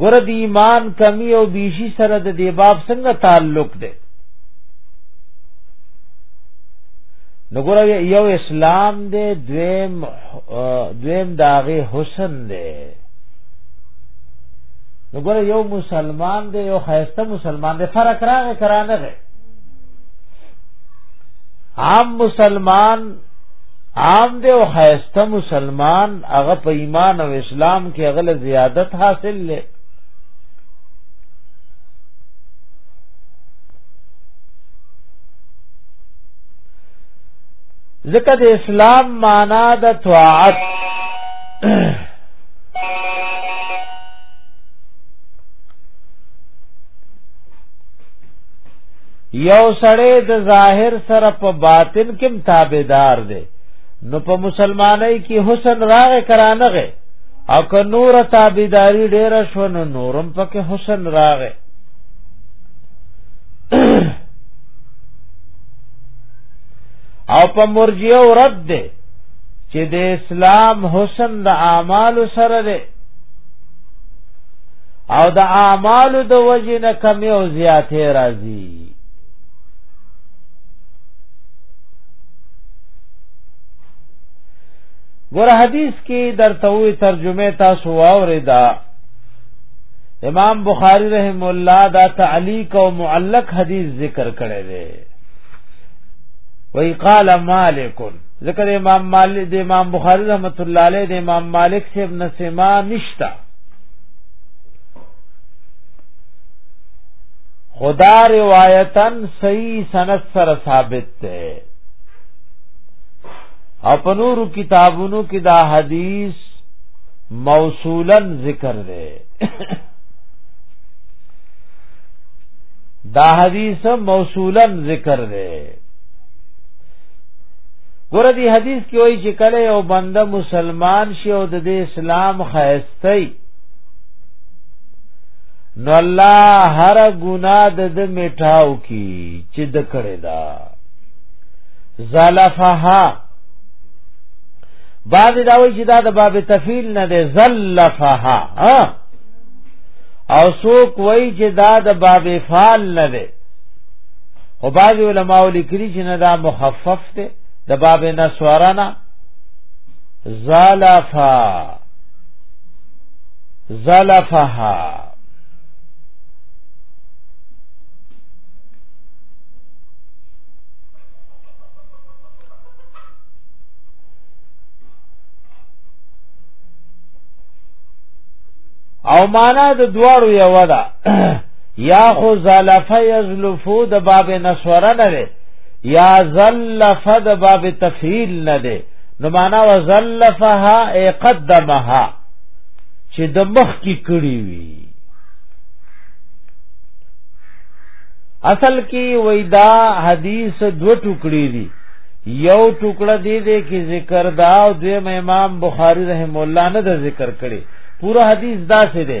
ګور د ایمان کمی او بیشی سره د دې باب څنګه تعلق دی نو ګور یو اسلام دی دویم دویم داغه حسن دی نو ګور یو مسلمان دی یو خیسته مسلمان دی فرق راغی کرانه دی عام مسلمان عام دی او خیسته مسلمان هغه په ایمان او اسلام کې هغه له زیادت حاصل لې ځکه د اسلام معنا د طاعت یو سړی د ظاهر سره په باطن کې تابعدار دی نو په مسلمانۍ کې حسن راغ کرانغه او که نور تابعداري ډېر شو نو نورم پکې حسن راغ او په مرجیه رد دی چې د اسلام حسن د اعمال سره دی او د اعمالو د وجې نه کمی او زیاتې راځي ګور حدیث کې درته وی ترجمه تاسو واوریدا امام بخاری رحم الله دا تعلیق او معلق حدیث ذکر کړی دی وی قال مالک ذکر امام مالک د امام بخاری رحمت الله علیه د امام مالک سے ابن سما نشتا خدا روایتن صحیح سند سره ثابت ده اپنور کتابونو کې دا حدیث موصولا ذکر ده دا حدیث موصولا ذکر ده ګوره دی حدیث کې وایي چې کله یو بنده مسلمان شي او د اسلام خایستای نو الله هر ګنا د د میټاو کی چې د کړه دا زلفها بعد دا وی چې دا د باب تفیل نه ده زلفها او سوک وی چې دا د باب فال نه ده خو بعض علماء لیکلي چې نه دا مخفف دی د باب نسوارنا زلفا زلفها او معنا د دواړو یو ده یا خو زلف یزلفو د باب نسوره نه ده یا زلف د باب تفعیل نه ده نو معنا وزلفها ای قدمها چې د مخ کی کړی وی اصل کی ویدا حدیث دو ټوکړي دي یو ټوکړه دی دی کې ذکر دا او دوی امام بخاری رحم الله نه د ذکر کړي پورا حدیث دا څه دی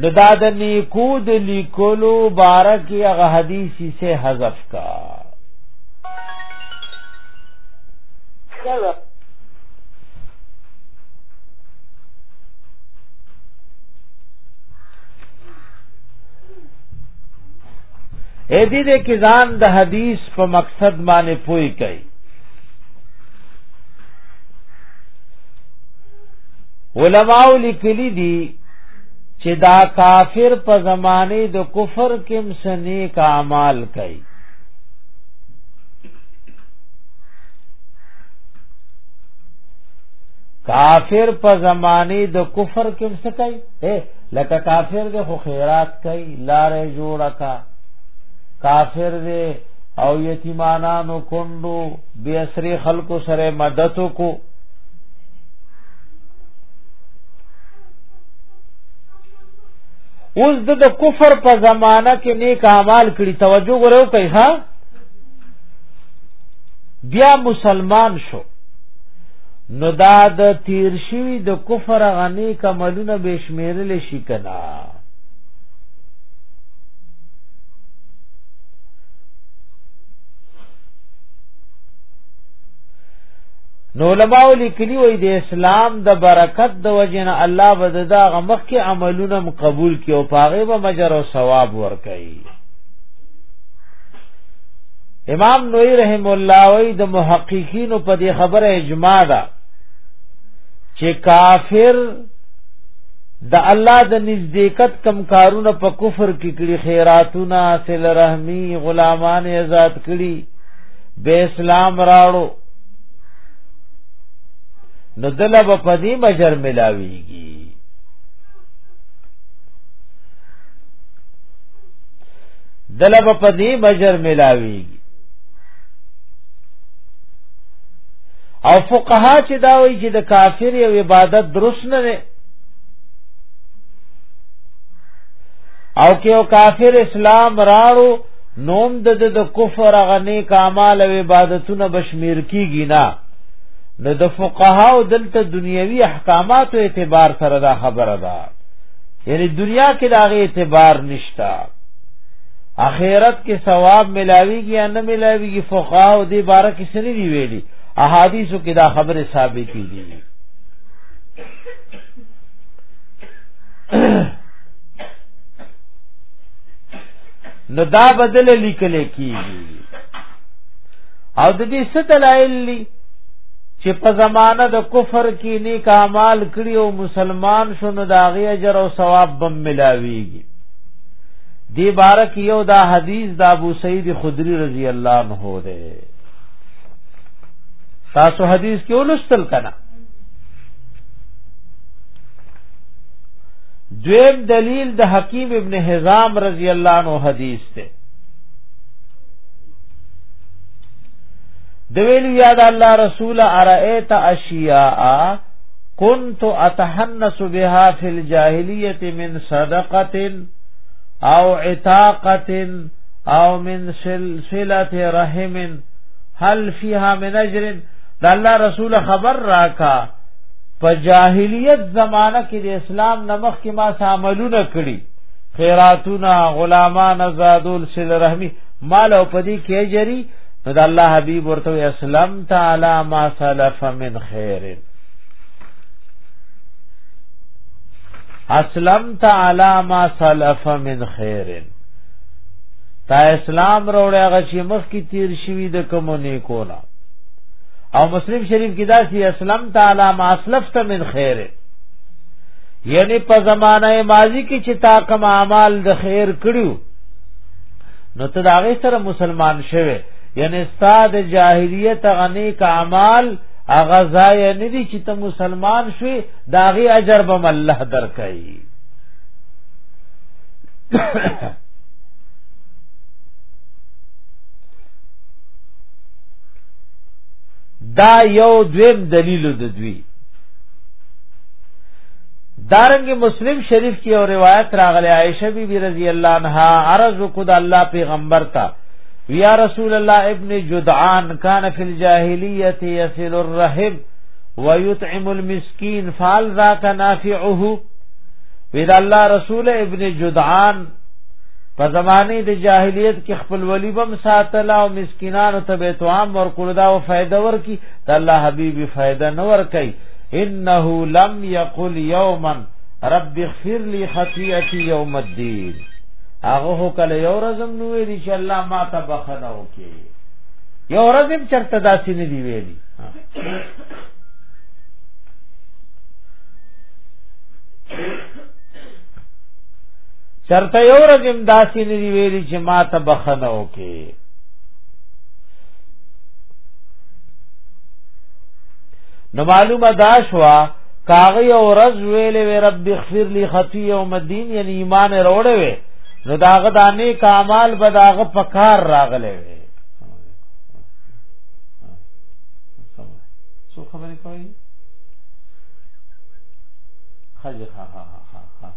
نو دا د نیکو د لیکلو بارک هغه حدیثی سے حذف کا سلام اې دې دې کې ځان د حدیث په مقصد باندې پوي کوي علماء لیکلي دي چې دا کافر په زمانه د کفر کې مسنی کا اعمال کوي کافر په زمانه د کفر کې څه کوي اے لکه کافر دې خو خیرات کوي لارې جوړه کا کافر دې او یتیمانانو کندو بے اسری خلکو سره مدد کو اوس د د کفر په زمانہ کې نیک اعمال کړي توجه غوړو کوي ها بیا مسلمان شو نو دا د تیر شوی د کفر غنی کملونه بشمیرل شي کنا نو علماء لیکلی وای د اسلام د برکت د وجنه الله بددا غمخ کې عملونه قبول کی او پاغه به مجر او ثواب ورکړي امام نووي رحم الله وای د محققین په دې خبره اجماع ده چې کافر د الله د نزدېکت کم کارونه په کفر کې کړي خیراتونه سل رحمی غلامان آزاد کړي به اسلام راړو نو دله به په دې مجر ملاويږي دله به په دې مجر ملاويږي او فقها چې دا وایي چې د کافر یو عبادت درست نه دی او که یو کافر اسلام راړو نوم د د کفر غنی کمال او عبادتونه بشمیر کیږي نه نو د فقها او دلته دنیوي احکامات او اعتبار سره دا خبره ده یعنی دنیا کې دا غي اعتبار نشتا اخرت کې ثواب ملاويږي یا نه ملاويږي فقها او دې باره کې سری دی ویلي احادیثو کې دا خبره ثابتې دي نو دا بدل لیکل کیږي او د دې ست دلایل لی چې په زمانه د کفر کې نیک اعمال کړی او مسلمان شونه دا غي اجر او ثواب بم ملاويږي دی بارک یو دا حدیث دا ابو سعید خدری رضی الله عنه ده تاسو حدیث کې ولستل کنا دویم دلیل د حکیم ابن حزام رضی الله عنه حدیث ته د ویلو یاد الله رسول ارایت اشیاء كنت اتحنس بها في الجاهليه من صدقه او عتاقه او من سلسله رحم هل فيها من اجر دا الله رسول خبر راکا په جاهلیت زمانہ کې د اسلام نمخ کې ما ساملونه کړی خیراتونه غلامان آزادول سل رحمی مال او پدی کې جری نو د الله حبیب ورته اسلام تعالی ما سلف من خیر اسلام تعالی ما سلف من خیر تا اسلام روړی هغه چې مخ کې تیر شوی د کوم نیکونه او مسلم شریف کې دا چې اسلم تعالی ما اسلفت من خیر یعنی په زمانه ماضی کې چې تا کوم اعمال د خیر کړیو نو ته دا غي سره مسلمان شوه یعنی استاد جاهلیت غنی کا اعمال اغه ځای نه دي چې ته مسلمان شوي دا غي اجر به الله درکړي دا یو دویم دلیل د دوی دارنګ مسلم شریف کی او روایت راغله عائشه بی بی رضی الله عنها عرض کو د الله پیغمبر تا یا رسول الله ابن جدعان کان فی الجاهلیت یصل الرحم ويطعم المسكين فال ذاك نافعه وذا الله رسول ابن جدعان په زمانه د جاهلیت کې خپل ولی بم ساتل او مسکینانو ته به توام ورکول دا او فائدہ ورکی ته الله حبیبی فائدہ نه ورکی انه لم یقل یوما رب اغفر لي خطیئتی یوم الدین هغه کله یو رزم نو ویلی چې الله ما ته بخنه وکي یو رزم چرته داسې نه دی ویلی Thank you. چرته یو ورځ هم داسې نه دی ویلي چې ما ته بخنه وکي نو معلومه دا شوا کاغی او رز ویلې وی رب اغفر لي خطیه او مدین یعنی ایمان وروړې وی نو داغه دانه کمال به داغه پکار راغلې وی څو خبرې کوي خځه ها ها ها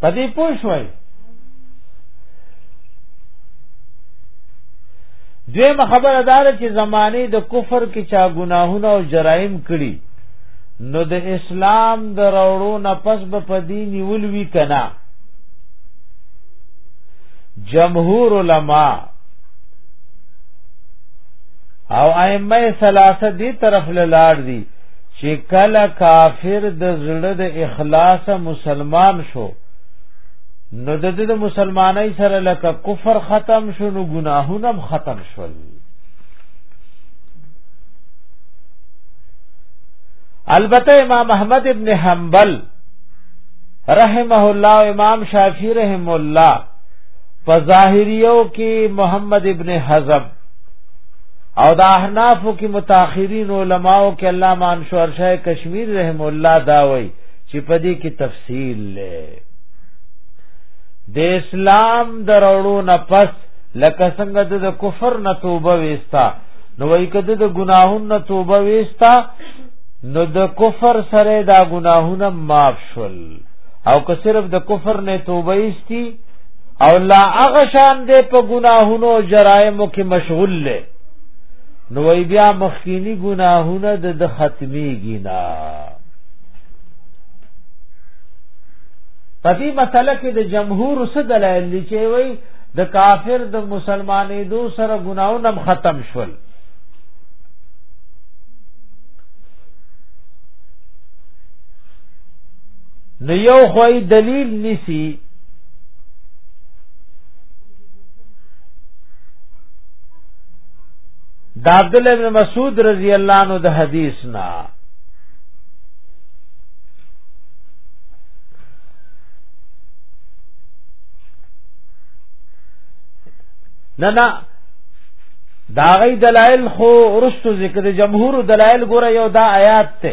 په دې پوه شوي دویمه خبره دار چې زمانه د کفر کې چا ګناهونه او جرایم کړي نو د اسلام د راوړو نه پس به په دې نیول وی کنا جمهور علما او ائمه ثلاثه دی طرف لاړ دي چې کله کافر د زړه د اخلاص مسلمان شو نو د دې د مسلمانۍ سره لکه کفر ختم شو نو ګناهونه هم ختم شول البته امام احمد ابن حنبل رحمه الله امام شافعی رحمه الله په ظاهریو کې محمد ابن حزب او د احنافو کې متأخرین علماو کې علامه انشور شاه کشمیر رحم الله دا وایي چې په دې کې تفصیل لري د اسلام درړو نه پس لکه څنګه د کفر نه توبه وستا نو وای کده د ګناهون نه توبه وستا نو د کفر سره دا ګناهونه معاف شول او که صرف د کفر نه توبه ایستی او لا هغه شان دې په ګناهونو او جرایمو کې مشغول لې نو وی بیا مخکینی ګناهونه د ختمیږي نه په دې مسله کې د جمهور څه دلایل دي چې وی د کافر د مسلمانې دو سره ګناونه ختم شول نو یو خوای دلیل نسی د عبد الله بن مسعود رضی الله عنه د حدیث نا نه نه دا غي دلایل خو ورستو ذکر جمهور دلایل ګوره یو دا آیات ته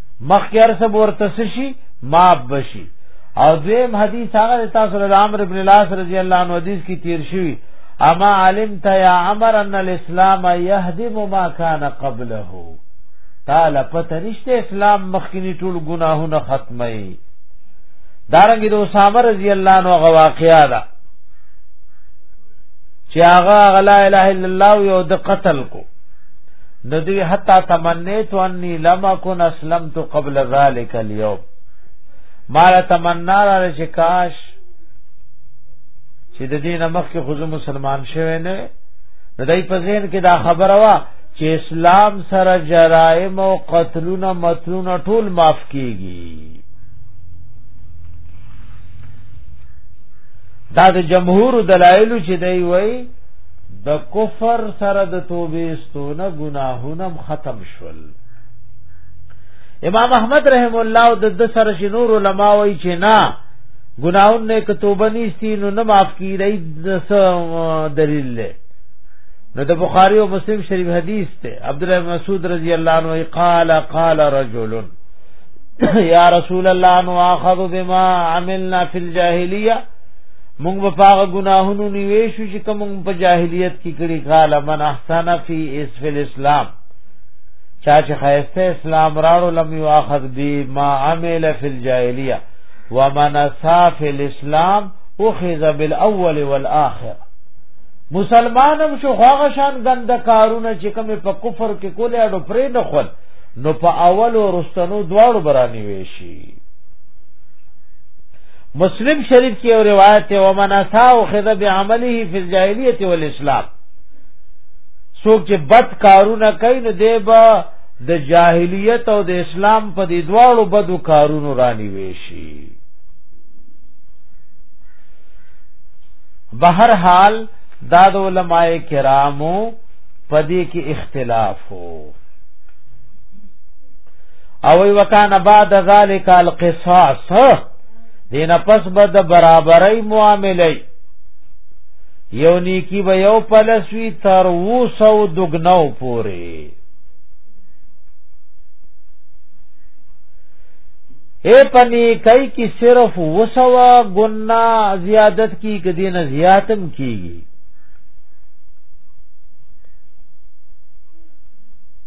مخکر سب ورته شي ما بشي او دویم حدیث هغه تاسو له عمرو ابن العاص رضی الله عنه حدیث کی تیر شوی اما علمت یا عمر ان الاسلام يهدم ما كان قبله تعالی پته نشته اسلام مخکینی ټول گناهونه ختمه دارنګ د اسامه رضی الله عنه غواقیا ده چې هغه غلا اله الا الله یو د قتل کو ندی حتا تمنیت انی لم اكن اسلمت قبل ذلك اليوم مال تمنا را چې کاش چې د دین مخ کې خود مسلمان شوه نه ندی په ذهن کې دا خبره وا چې اسلام سره جرائم او قتلونه متلونه ټول معاف کیږي دا د جمهور دلایل چې دی وای د کفر سره د توبې ستونه ګناهونه ختم شول امام احمد رحم الله او د سره شنور علما وای چې نه ګناون نه ک توبه نیستی نو نه معاف کیږي د دلیل له نو د بخاری او مسلم شریف حدیث ته عبد الله مسعود رضی الله عنه قال قال رجل یا رسول الله نو اخذ بما عملنا فی الجاهلیه مونږ په پاغه ګناهونو نیوي شو چې کوم په جاهلیت کې کړي قال من احسن فی اسفل اسلام چا چې خیسته اسلام راړو لم یاخذ بی ما عمل فی الجاهلیه ومن صاف الاسلام اخذ بالاول والاخر مسلمانم شو هغه شان ګند کارونه چې کوم په کفر کې کولې اډو پرې نه خل نو په اول او رستنو دواړو برانی ویشي مسلم شریف کې یو روایت او من اساو خذ بعمله فی الجاهلیت والاسلام څوک چې بد کارونه کوي نو دی به د جاهلیت او د اسلام په دې دواړو بدو کارونو رانی ویشي بهر حال دا د علماء کرامو په دې کې اختلاف وو او وکانه بعد ذلک القصاص دین پس به د برابرۍ معاملې یو نیکی به یو پلسوی تر وسو دګنو پوری اے پنی کئی کی صرف وسوا گنا زیادت کی کدین زیاتم کیږي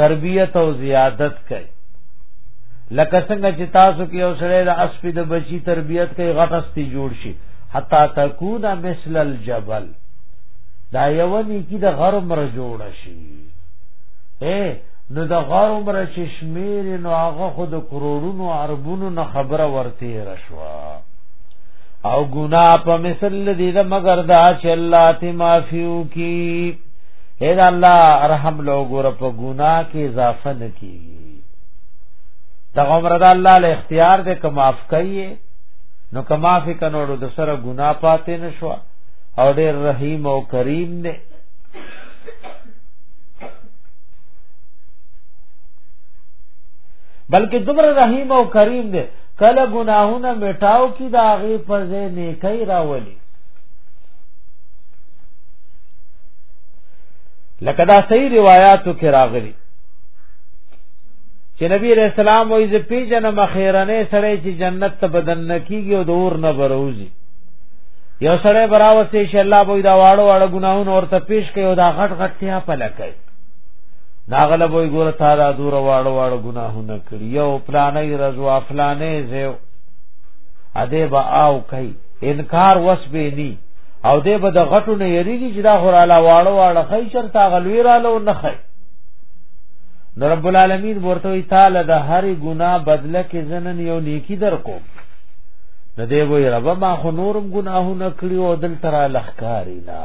تربیت او زیادت کوي لکه څنګه چې تاسو کې یو سړی د اسپې د بچی تربیت کوي غټستی جوړ شي حتا تکون مثل الجبل دا یو نیکی د غر عمر جوړ شي اے نو د غر عمر چې شمیر نو هغه خو د کروڑونو اربونو نه خبره ورته رشوا او ګنا په مثل دې دا مگر دا چې الله ته معفو کی اے دا الله ارحم لو ګور په ګنا کې اضافه نکیږي دا عمر دا الله له اختیار دې کوم اف کوي نو کما فی کنورو د سره ګنا پاتې نشو او ډېر رحیم او کریم دې بلکې دومره رحیم او کریم دې کله ګناهونه میټاو کی دا غي پر ځای نیکي راولي لکه دا صحیح روایتو کې راغلي چې نبی علیہ السلام وایي چې پیجن مخیرنه سره چې جنت ته بدن نکیږي او دور نه بروزي یو سره براوسه چې الله به دا واړو واړو ګناهونه ورته پیش کوي او دا غټ غټ ته پلکای ناغله به ګوره تا دا دور واړو واړو ګناهونه کړی یو پلانې رضوا فلانې زیو اده با او کوي انکار وس به ني او دې به د غټو نه یریږي چې دا خوراله واړه واړه خی چرته غلوی رالو نه خی نو رب العالمین ورته وی تعالی د هر ګناه بدله کې زنن یو نیکی در کو نه دی وی رب ما خو نورم ګناهونه کړی او دل ترا لخکاری نا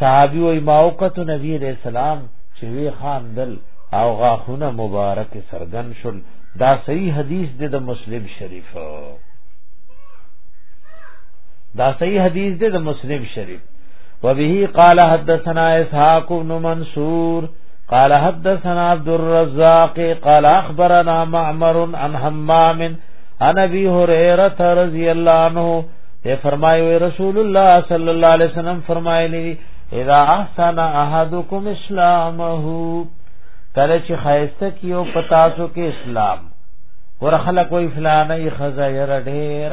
صحابي وی ما وقت نبی علیہ السلام چې وی خان دل او غاخونه مبارک سرګن شل دا صحیح حدیث دی د مسلم شریفو دا صحیح حدیث دی د مسلم شریف وبه قال حدثنا اسحاق بن منصور قال حدثنا عبد الرزاق قال اخبرنا معمر عن حمام عن ابي هريره رضي الله عنه یہ فرمائے رسول اللہ صلی اللہ علیہ وسلم فرمائے لی اذا احسن احدكم اسلامه کله چې خایسته کیو پتا سو کې اسلام ور خلک وی فلانه خزا ير ډېر